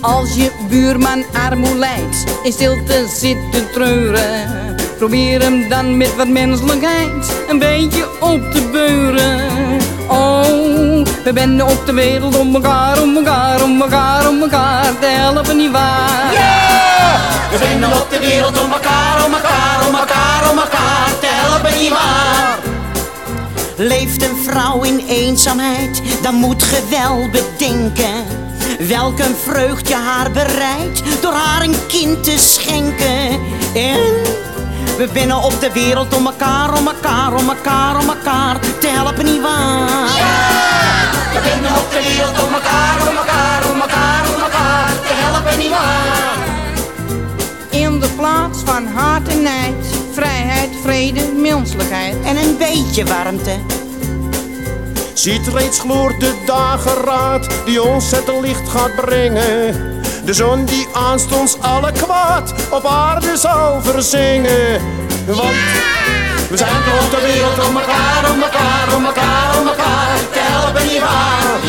Als je buurman armoe in stilte zit te treuren. Probeer hem dan met wat menselijkheid een beetje op te beuren. Oh, we benden op de wereld om elkaar, om elkaar, om elkaar, om elkaar te helpen, niet waar? We binden op de wereld om elkaar, om elkaar, om elkaar, om elkaar te helpen, niet waar? Leeft een vrouw in eenzaamheid, dan moet ge wel bedenken. Welk een vreugd je haar bereidt door haar een kind te schenken. En we binnen op de wereld om elkaar, om elkaar, om elkaar, om elkaar te helpen, niet waar? We binden op de wereld om elkaar, om elkaar, om elkaar, om elkaar te helpen, niet waar? In de plaats van haat en nijd, vrijheid, vrede, menselijkheid. En een beetje warmte. Ziet reeds gloort de dageraad die ons het licht gaat brengen. De zon die aanstonds alle kwaad op aarde zal verzingen. Want we zijn op de wereld om elkaar, om elkaar, om elkaar, om elkaar te helpen, niet waar?